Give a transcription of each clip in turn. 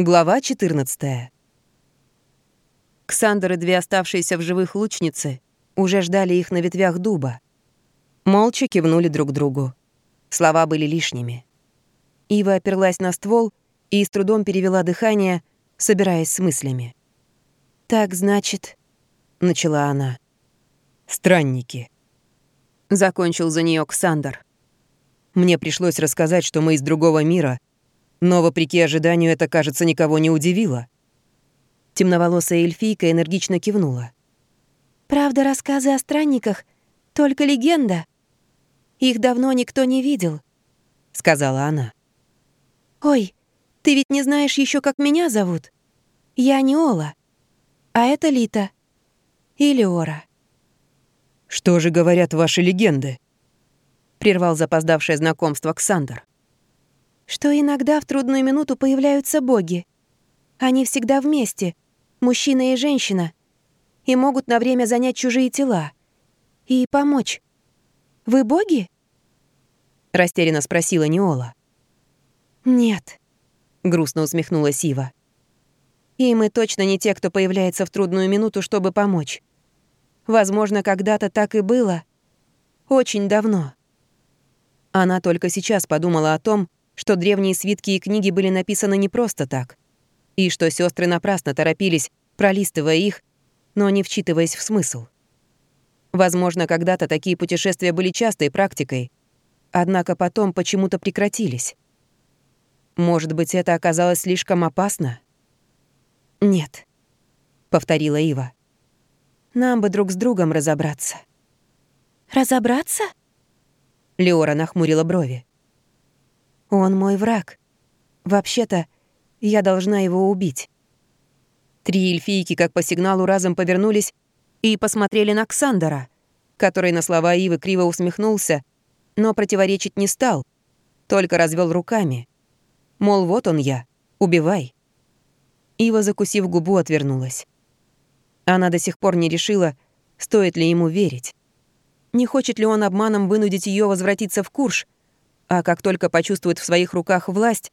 Глава 14. Ксандр и две оставшиеся в живых лучницы уже ждали их на ветвях дуба. Молча кивнули друг другу. Слова были лишними. Ива оперлась на ствол и с трудом перевела дыхание, собираясь с мыслями. «Так, значит...» — начала она. «Странники», — закончил за нее Ксандр. «Мне пришлось рассказать, что мы из другого мира — но, вопреки ожиданию, это, кажется, никого не удивило. Темноволосая эльфийка энергично кивнула. «Правда, рассказы о странниках — только легенда. Их давно никто не видел», — сказала она. «Ой, ты ведь не знаешь еще, как меня зовут? Я не Ола, а это Лита. Или Ора». «Что же говорят ваши легенды?» — прервал запоздавшее знакомство Ксандр что иногда в трудную минуту появляются боги. Они всегда вместе, мужчина и женщина, и могут на время занять чужие тела. И помочь. Вы боги? Растерянно спросила Неола. Нет, грустно усмехнулась Ива. И мы точно не те, кто появляется в трудную минуту, чтобы помочь. Возможно, когда-то так и было. Очень давно. Она только сейчас подумала о том, что древние свитки и книги были написаны не просто так, и что сестры напрасно торопились, пролистывая их, но не вчитываясь в смысл. Возможно, когда-то такие путешествия были частой практикой, однако потом почему-то прекратились. Может быть, это оказалось слишком опасно? «Нет», — повторила Ива. «Нам бы друг с другом разобраться». «Разобраться?» Леора нахмурила брови. Он мой враг. Вообще-то, я должна его убить. Три эльфийки, как по сигналу, разом повернулись и посмотрели на Ксандера, который на слова Ивы криво усмехнулся, но противоречить не стал, только развел руками. Мол, вот он я, убивай. Ива, закусив губу, отвернулась. Она до сих пор не решила, стоит ли ему верить. Не хочет ли он обманом вынудить ее возвратиться в Курш, а как только почувствует в своих руках власть,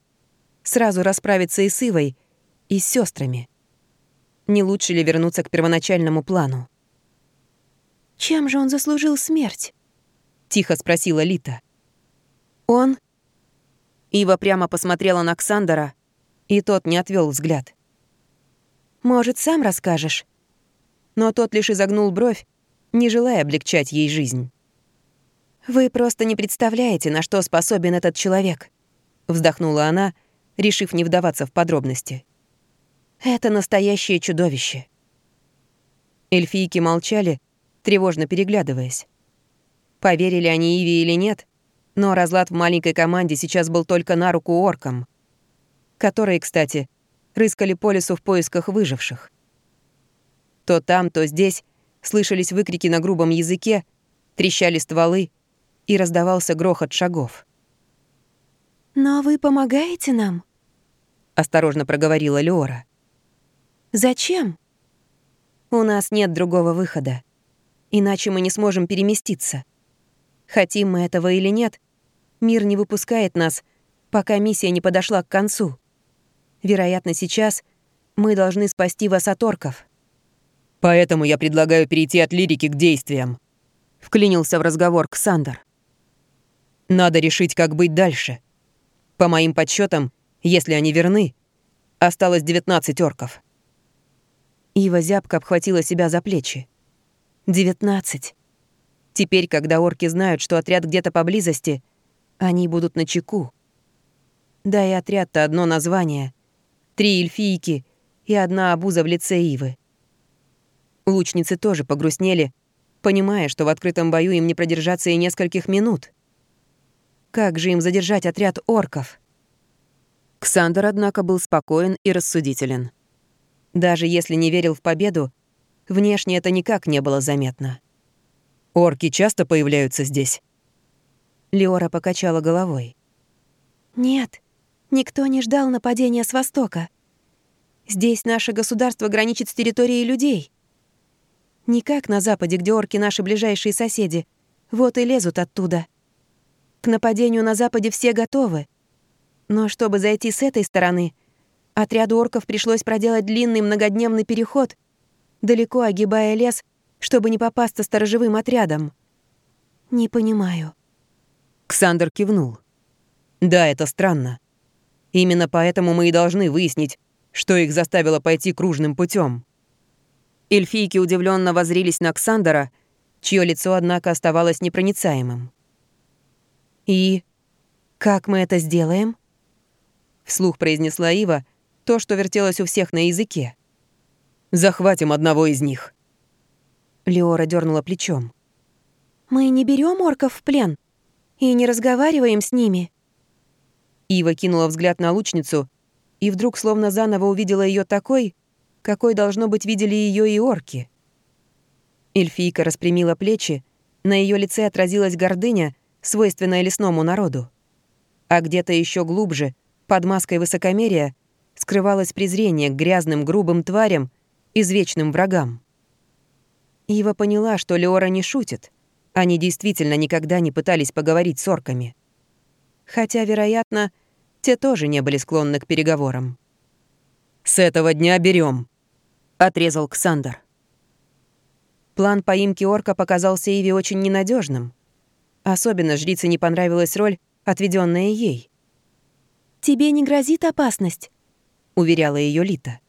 сразу расправится и с Ивой, и с сестрами. Не лучше ли вернуться к первоначальному плану? «Чем же он заслужил смерть?» — тихо спросила Лита. «Он?» Ива прямо посмотрела на Ксандера, и тот не отвел взгляд. «Может, сам расскажешь?» Но тот лишь изогнул бровь, не желая облегчать ей жизнь. «Вы просто не представляете, на что способен этот человек», — вздохнула она, решив не вдаваться в подробности. «Это настоящее чудовище». Эльфийки молчали, тревожно переглядываясь. Поверили они Иве или нет, но разлад в маленькой команде сейчас был только на руку оркам, которые, кстати, рыскали по лесу в поисках выживших. То там, то здесь слышались выкрики на грубом языке, трещали стволы, и раздавался грохот шагов. «Но вы помогаете нам?» — осторожно проговорила Леора. «Зачем?» «У нас нет другого выхода. Иначе мы не сможем переместиться. Хотим мы этого или нет, мир не выпускает нас, пока миссия не подошла к концу. Вероятно, сейчас мы должны спасти вас от орков». «Поэтому я предлагаю перейти от лирики к действиям», — вклинился в разговор Ксандр. Надо решить, как быть дальше. По моим подсчетам, если они верны, осталось 19 орков. Ива зябко обхватила себя за плечи. 19. Теперь, когда орки знают, что отряд где-то поблизости, они будут на чеку. Да и отряд-то одно название. Три эльфийки и одна обуза в лице Ивы. Лучницы тоже погрустнели, понимая, что в открытом бою им не продержаться и нескольких минут. Как же им задержать отряд орков? Ксандр, однако, был спокоен и рассудителен. Даже если не верил в победу, внешне это никак не было заметно. «Орки часто появляются здесь?» Леора покачала головой. «Нет, никто не ждал нападения с востока. Здесь наше государство граничит с территорией людей. Не как на Западе, где орки наши ближайшие соседи. Вот и лезут оттуда. К нападению на Западе все готовы. Но чтобы зайти с этой стороны, Отряду орков пришлось проделать длинный многодневный переход, далеко огибая лес, чтобы не попасться сторожевым отрядом. Не понимаю. Ксандр кивнул. Да, это странно. Именно поэтому мы и должны выяснить, что их заставило пойти кружным путем. Эльфийки удивленно возрились на Ксандера, чье лицо, однако, оставалось непроницаемым. «И как мы это сделаем?» Вслух произнесла Ива то, что вертелось у всех на языке. «Захватим одного из них». Леора дернула плечом. «Мы не берем орков в плен и не разговариваем с ними». Ива кинула взгляд на лучницу и вдруг словно заново увидела ее такой, какой, должно быть, видели ее и орки. Эльфийка распрямила плечи, на ее лице отразилась гордыня, свойственная лесному народу. А где-то еще глубже, под маской высокомерия, скрывалось презрение к грязным, грубым тварям, извечным врагам. Ива поняла, что Леора не шутит. Они действительно никогда не пытались поговорить с орками. Хотя, вероятно, те тоже не были склонны к переговорам. «С этого дня берем, отрезал Ксандр. План поимки орка показался Иве очень ненадежным. Особенно жрице не понравилась роль, отведенная ей. «Тебе не грозит опасность», — уверяла ее Лита.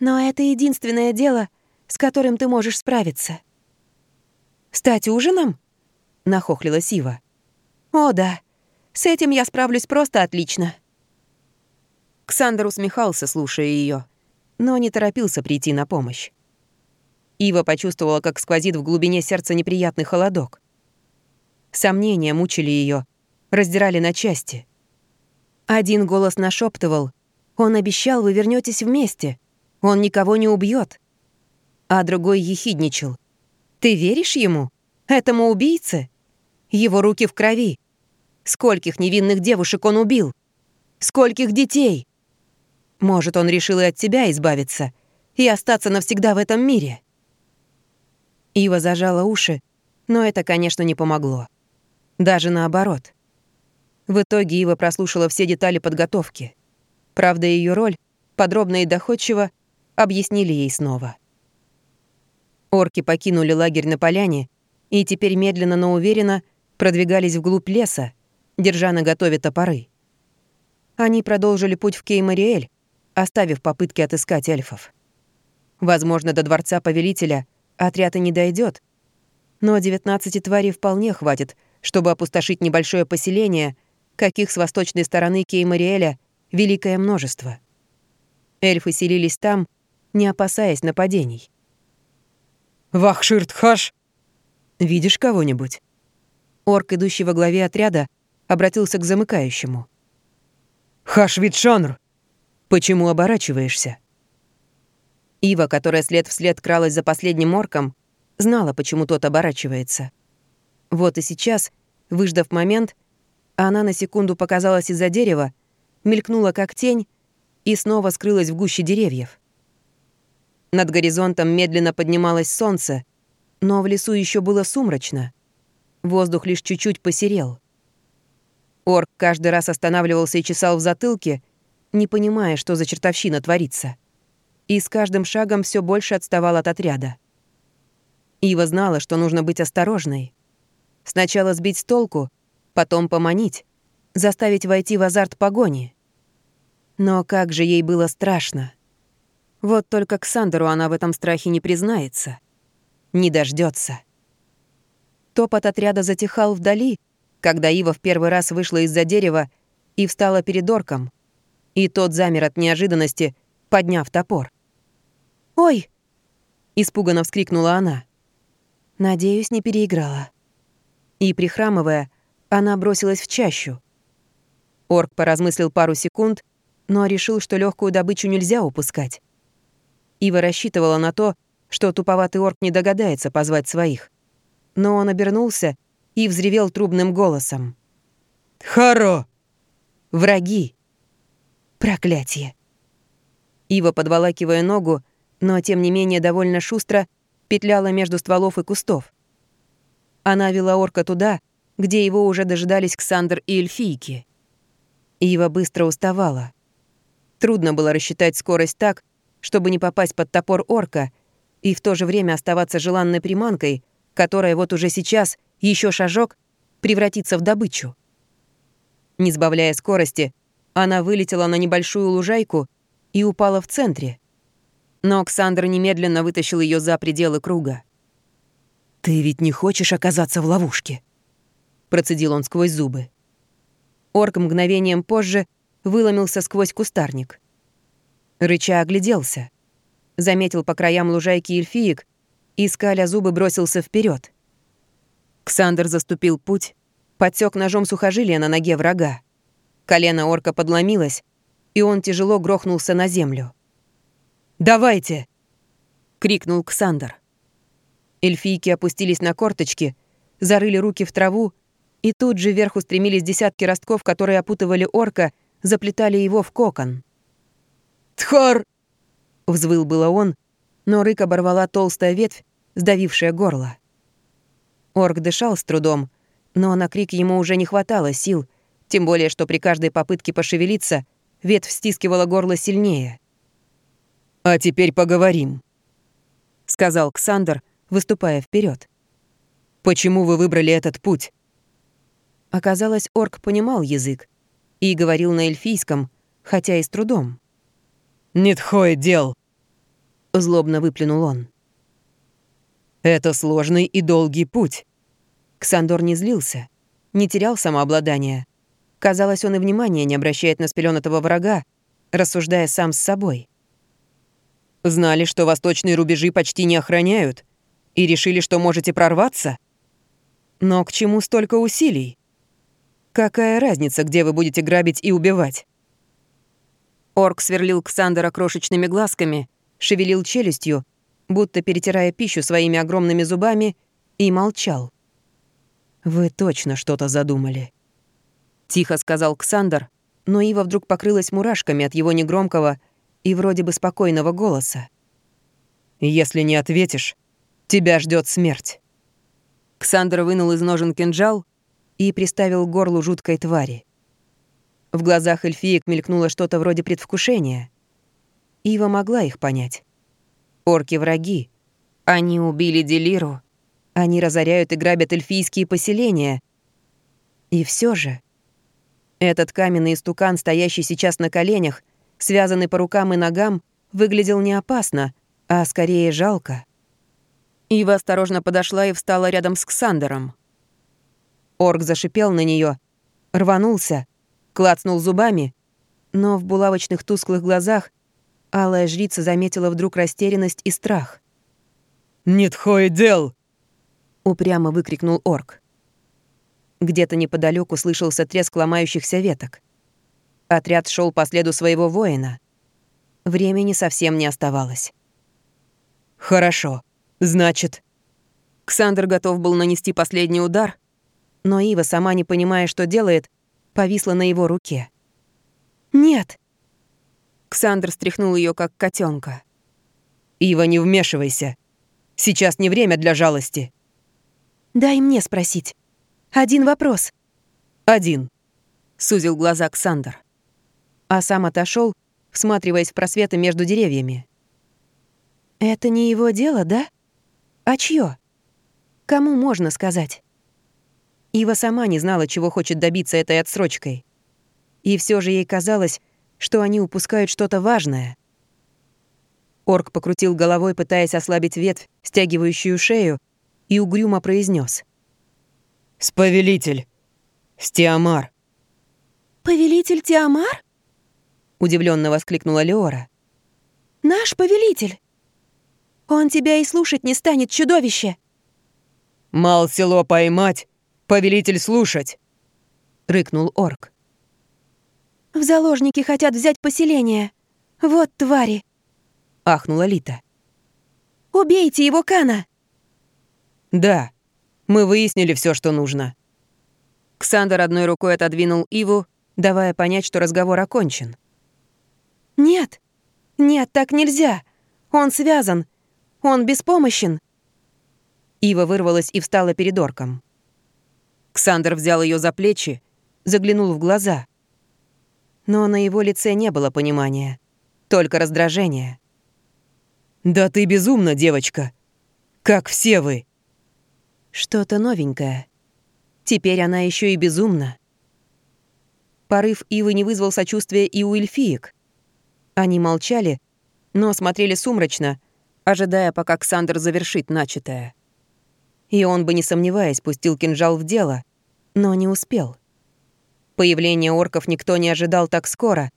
«Но это единственное дело, с которым ты можешь справиться». «Стать ужином?» — нахохлилась Ива. «О, да. С этим я справлюсь просто отлично». Ксандр усмехался, слушая ее, но не торопился прийти на помощь. Ива почувствовала, как сквозит в глубине сердца неприятный холодок. Сомнения мучили ее, раздирали на части. Один голос нашептывал: «Он обещал, вы вернетесь вместе. Он никого не убьет. А другой ехидничал. «Ты веришь ему? Этому убийце? Его руки в крови. Скольких невинных девушек он убил? Скольких детей? Может, он решил и от тебя избавиться и остаться навсегда в этом мире?» Ива зажала уши, но это, конечно, не помогло. Даже наоборот. В итоге Ива прослушала все детали подготовки. Правда, ее роль, подробно и доходчиво, объяснили ей снова. Орки покинули лагерь на поляне и теперь медленно, но уверенно продвигались вглубь леса, держа на готове топоры. Они продолжили путь в Кеймариэль, оставив попытки отыскать эльфов. Возможно, до дворца повелителя отряд и не дойдет, но 19 тварей вполне хватит, чтобы опустошить небольшое поселение, каких с восточной стороны Кеймариэля великое множество. Эльфы селились там, не опасаясь нападений. «Вахширт-хаш!» «Видишь кого-нибудь?» Орк, идущий во главе отряда, обратился к замыкающему. «Хаш-витшанр! Почему оборачиваешься?» Ива, которая след вслед кралась за последним орком, знала, почему тот оборачивается. Вот и сейчас, выждав момент, она на секунду показалась из-за дерева, мелькнула как тень и снова скрылась в гуще деревьев. Над горизонтом медленно поднималось солнце, но в лесу еще было сумрачно. Воздух лишь чуть-чуть посерел. Орк каждый раз останавливался и чесал в затылке, не понимая, что за чертовщина творится и с каждым шагом все больше отставал от отряда. Ива знала, что нужно быть осторожной. Сначала сбить с толку, потом поманить, заставить войти в азарт погони. Но как же ей было страшно. Вот только к Сандеру она в этом страхе не признается. Не дождется. Топот отряда затихал вдали, когда Ива в первый раз вышла из-за дерева и встала перед орком, и тот замер от неожиданности, подняв топор. «Ой!» — испуганно вскрикнула она. Надеюсь, не переиграла. И, прихрамывая, она бросилась в чащу. Орк поразмыслил пару секунд, но решил, что легкую добычу нельзя упускать. Ива рассчитывала на то, что туповатый орк не догадается позвать своих. Но он обернулся и взревел трубным голосом. «Харо!» «Враги!» «Проклятие!» Ива, подволакивая ногу, но тем не менее довольно шустро петляла между стволов и кустов. Она вела орка туда, где его уже дожидались Ксандр и эльфийки. Ива быстро уставала. Трудно было рассчитать скорость так, чтобы не попасть под топор орка и в то же время оставаться желанной приманкой, которая вот уже сейчас, еще шажок, превратится в добычу. Не сбавляя скорости, она вылетела на небольшую лужайку и упала в центре. Но Оксандр немедленно вытащил ее за пределы круга. «Ты ведь не хочешь оказаться в ловушке?» Процедил он сквозь зубы. Орк мгновением позже выломился сквозь кустарник. Рыча огляделся. Заметил по краям лужайки эльфиек и, скаля зубы, бросился вперед. Ксандр заступил путь, подсек ножом сухожилие на ноге врага. Колено орка подломилось, и он тяжело грохнулся на землю. «Давайте!» — крикнул Ксандр. Эльфийки опустились на корточки, зарыли руки в траву, и тут же вверх устремились десятки ростков, которые опутывали орка, заплетали его в кокон. «Тхор!» — взвыл было он, но рык оборвала толстая ветвь, сдавившая горло. Орк дышал с трудом, но на крик ему уже не хватало сил, тем более, что при каждой попытке пошевелиться ветвь стискивала горло сильнее. «А теперь поговорим», — сказал Ксандр, выступая вперед. «Почему вы выбрали этот путь?» Оказалось, орк понимал язык и говорил на эльфийском, хотя и с трудом. «Нитхой дел!» — злобно выплюнул он. «Это сложный и долгий путь». Ксандор не злился, не терял самообладания. Казалось, он и внимания не обращает на спеленатого врага, рассуждая сам с собой. «Знали, что восточные рубежи почти не охраняют, и решили, что можете прорваться? Но к чему столько усилий? Какая разница, где вы будете грабить и убивать?» Орк сверлил Ксандера крошечными глазками, шевелил челюстью, будто перетирая пищу своими огромными зубами, и молчал. «Вы точно что-то задумали», — тихо сказал Ксандер, но Ива вдруг покрылась мурашками от его негромкого и вроде бы спокойного голоса. «Если не ответишь, тебя ждет смерть». Ксандр вынул из ножен кинжал и приставил к горлу жуткой твари. В глазах эльфиек мелькнуло что-то вроде предвкушения. Ива могла их понять. Орки — враги. Они убили Делиру. Они разоряют и грабят эльфийские поселения. И все же... Этот каменный истукан, стоящий сейчас на коленях, связанный по рукам и ногам, выглядел не опасно, а скорее жалко. Ива осторожно подошла и встала рядом с Ксандером. Орк зашипел на нее, рванулся, клацнул зубами, но в булавочных тусклых глазах алая жрица заметила вдруг растерянность и страх. «Нет дел!» — упрямо выкрикнул орк. Где-то неподалеку слышался треск ломающихся веток. Отряд шел по следу своего воина. Времени совсем не оставалось. «Хорошо. Значит...» Ксандр готов был нанести последний удар, но Ива, сама не понимая, что делает, повисла на его руке. «Нет!» Ксандр стряхнул ее как котенка. «Ива, не вмешивайся. Сейчас не время для жалости». «Дай мне спросить. Один вопрос». «Один», — сузил глаза Ксандр. А сам отошел, всматриваясь в просветы между деревьями. «Это не его дело, да? А чье? Кому можно сказать?» Ива сама не знала, чего хочет добиться этой отсрочкой. И все же ей казалось, что они упускают что-то важное. Орк покрутил головой, пытаясь ослабить ветвь, стягивающую шею, и угрюмо произнес: «Сповелитель! Стиамар!» «Повелитель Тиамар?» — удивленно воскликнула Леора. «Наш повелитель! Он тебя и слушать не станет, чудовище!» «Мал село поймать, «Повелитель слушать!» — рыкнул орк. «В заложники хотят взять поселение. Вот твари!» — ахнула Лита. «Убейте его, Кана!» «Да, мы выяснили все, что нужно». Ксандр одной рукой отодвинул Иву, давая понять, что разговор окончен. «Нет, нет, так нельзя. Он связан. Он беспомощен». Ива вырвалась и встала перед орком. Ксандр взял ее за плечи, заглянул в глаза. Но на его лице не было понимания, только раздражение. «Да ты безумна, девочка! Как все вы!» Что-то новенькое. Теперь она еще и безумна. Порыв Ивы не вызвал сочувствия и у эльфиек. Они молчали, но смотрели сумрачно, ожидая, пока Ксандр завершит начатое. И он бы, не сомневаясь, пустил кинжал в дело, но не успел. Появление орков никто не ожидал так скоро.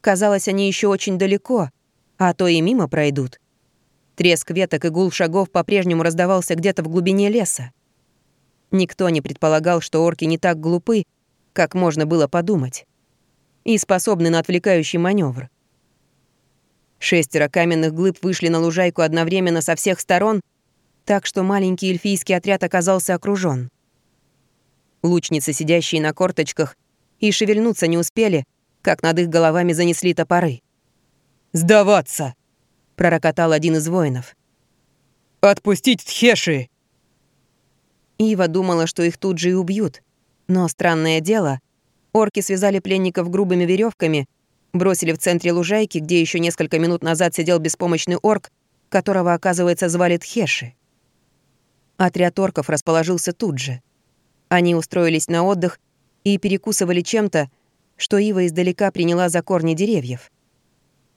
Казалось, они еще очень далеко, а то и мимо пройдут. Треск веток и гул шагов по-прежнему раздавался где-то в глубине леса. Никто не предполагал, что орки не так глупы, как можно было подумать, и способны на отвлекающий маневр. Шестеро каменных глыб вышли на лужайку одновременно со всех сторон, так что маленький эльфийский отряд оказался окружен. Лучницы, сидящие на корточках, и шевельнуться не успели, как над их головами занесли топоры. «Сдаваться!» — пророкотал один из воинов. «Отпустить Тхеши!» Ива думала, что их тут же и убьют. Но странное дело, орки связали пленников грубыми веревками, бросили в центре лужайки, где еще несколько минут назад сидел беспомощный орк, которого, оказывается, звали Тхеши. Отряд орков расположился тут же. Они устроились на отдых и перекусывали чем-то, что Ива издалека приняла за корни деревьев.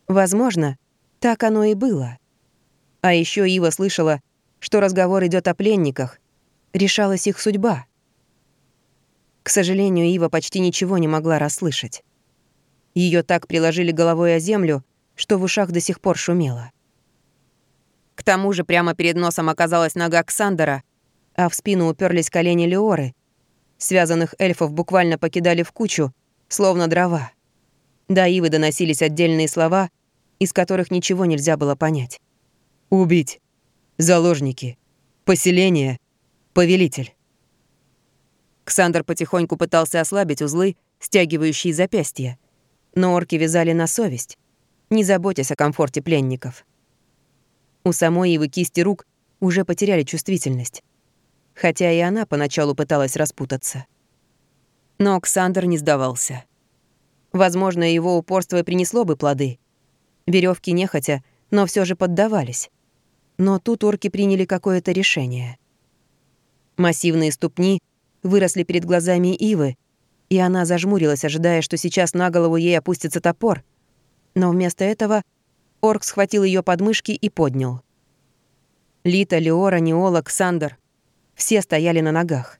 Возможно, так оно и было. А еще Ива слышала, что разговор идет о пленниках, решалась их судьба. К сожалению, Ива почти ничего не могла расслышать. Ее так приложили головой о землю, что в ушах до сих пор шумело. К тому же прямо перед носом оказалась нога Ксандера, а в спину уперлись колени Леоры. Связанных эльфов буквально покидали в кучу, словно дрова. До Ивы доносились отдельные слова, из которых ничего нельзя было понять. «Убить! Заложники! Поселение! Повелитель!» Ксандр потихоньку пытался ослабить узлы, стягивающие запястья. Но орки вязали на совесть, не заботясь о комфорте пленников. У самой Ивы кисти рук уже потеряли чувствительность. Хотя и она поначалу пыталась распутаться. Но Ксандр не сдавался. Возможно, его упорство принесло бы плоды. Веревки нехотя, но все же поддавались. Но тут орки приняли какое-то решение. Массивные ступни выросли перед глазами Ивы, и она зажмурилась, ожидая, что сейчас на голову ей опустится топор. Но вместо этого орк схватил ее подмышки и поднял. Лита, Леора, Неола, Ксандр — все стояли на ногах.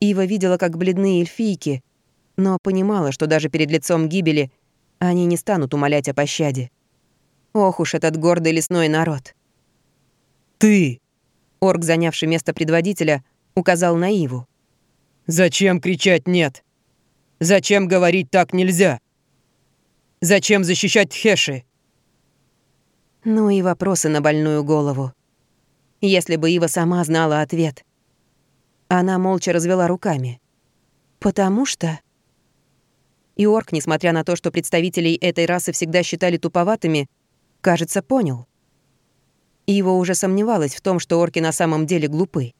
Ива видела, как бледные эльфийки, но понимала, что даже перед лицом гибели они не станут умолять о пощаде. Ох уж этот гордый лесной народ. «Ты!» Орк, занявший место предводителя, указал на Иву. Зачем кричать «нет»? Зачем говорить «так нельзя»? Зачем защищать Хеши? Ну и вопросы на больную голову. Если бы Ива сама знала ответ. Она молча развела руками. «Потому что...» И орк, несмотря на то, что представителей этой расы всегда считали туповатыми, кажется, понял. Ива уже сомневалась в том, что орки на самом деле глупы.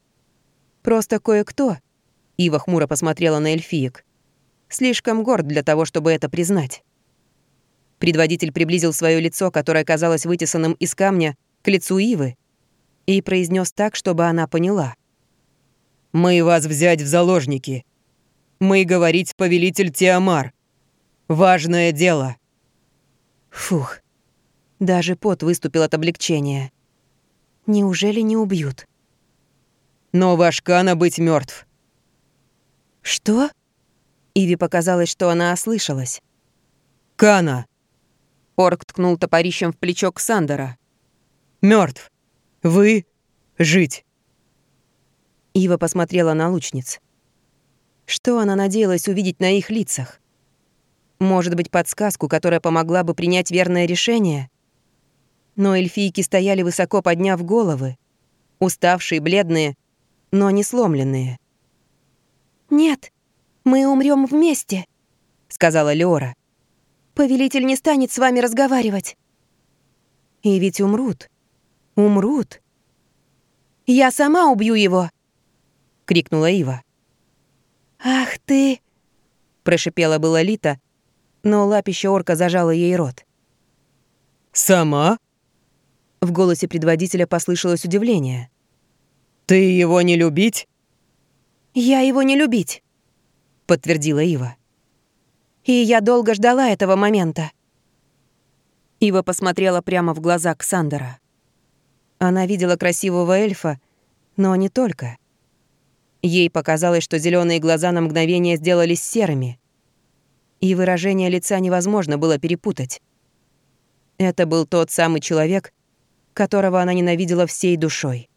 Просто кое-кто Ива хмуро посмотрела на эльфиек. Слишком горд для того, чтобы это признать. Предводитель приблизил свое лицо, которое казалось вытесанным из камня, к лицу Ивы и произнес так, чтобы она поняла. «Мы вас взять в заложники. Мы говорить повелитель Тиамар. Важное дело». Фух. Даже пот выступил от облегчения. Неужели не убьют? Но ваш Кана быть мертв. «Что?» Иви показалось, что она ослышалась. «Кана!» Орк ткнул топорищем в плечо Ксандера. Мертв. Вы жить!» Ива посмотрела на лучниц. Что она надеялась увидеть на их лицах? Может быть, подсказку, которая помогла бы принять верное решение? Но эльфийки стояли высоко подняв головы, уставшие, бледные, но не сломленные. «Нет, мы умрем вместе», — сказала Леора. «Повелитель не станет с вами разговаривать». «И ведь умрут. Умрут». «Я сама убью его!» — крикнула Ива. «Ах ты!» — прошипела была Лита, но лапище орка зажало ей рот. «Сама?» В голосе предводителя послышалось удивление. «Ты его не любить?» «Я его не любить», — подтвердила Ива. «И я долго ждала этого момента». Ива посмотрела прямо в глаза Ксандера. Она видела красивого эльфа, но не только. Ей показалось, что зеленые глаза на мгновение сделались серыми. И выражение лица невозможно было перепутать. Это был тот самый человек, которого она ненавидела всей душой.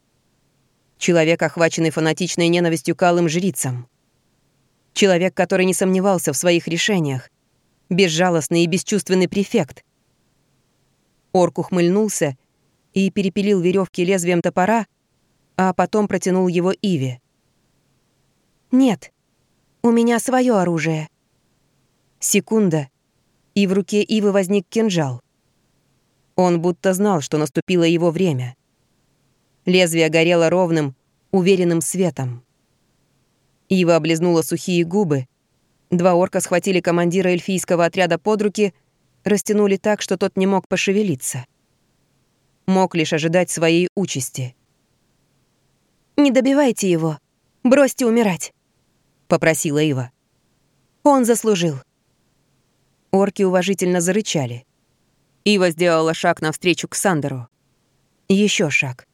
Человек, охваченный фанатичной ненавистью к алым жрицам. Человек, который не сомневался в своих решениях. Безжалостный и бесчувственный префект. Орк ухмыльнулся и перепилил веревки лезвием топора, а потом протянул его Иве. «Нет, у меня свое оружие». Секунда, и в руке Ивы возник кинжал. Он будто знал, что наступило его время. Лезвие горело ровным, уверенным светом. Ива облизнула сухие губы. Два орка схватили командира эльфийского отряда под руки, растянули так, что тот не мог пошевелиться. Мог лишь ожидать своей участи. «Не добивайте его. Бросьте умирать», — попросила Ива. «Он заслужил». Орки уважительно зарычали. Ива сделала шаг навстречу к Сандеру. Еще шаг.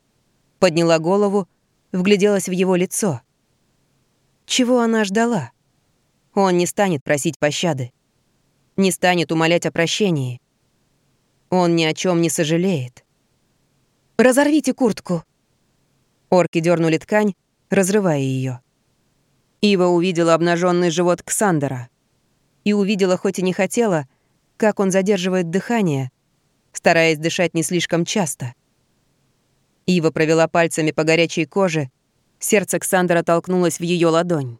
Подняла голову, вгляделась в его лицо. Чего она ждала? Он не станет просить пощады. Не станет умолять о прощении. Он ни о чем не сожалеет. «Разорвите куртку!» Орки дернули ткань, разрывая ее. Ива увидела обнаженный живот Ксандера. И увидела, хоть и не хотела, как он задерживает дыхание, стараясь дышать не слишком часто. Ива провела пальцами по горячей коже, сердце Ксандера толкнулось в ее ладонь.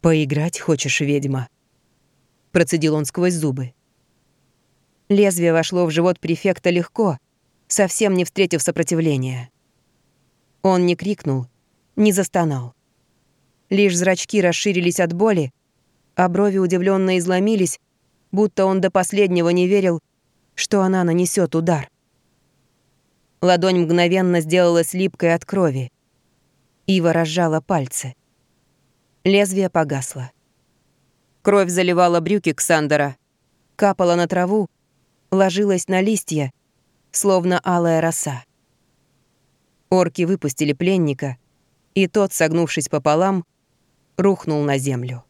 «Поиграть хочешь, ведьма?» Процедил он сквозь зубы. Лезвие вошло в живот префекта легко, совсем не встретив сопротивления. Он не крикнул, не застонал. Лишь зрачки расширились от боли, а брови удивленно изломились, будто он до последнего не верил, что она нанесет удар. Ладонь мгновенно сделалась липкой от крови. Ива разжала пальцы. Лезвие погасло. Кровь заливала брюки Ксандера, капала на траву, ложилась на листья, словно алая роса. Орки выпустили пленника, и тот, согнувшись пополам, рухнул на землю.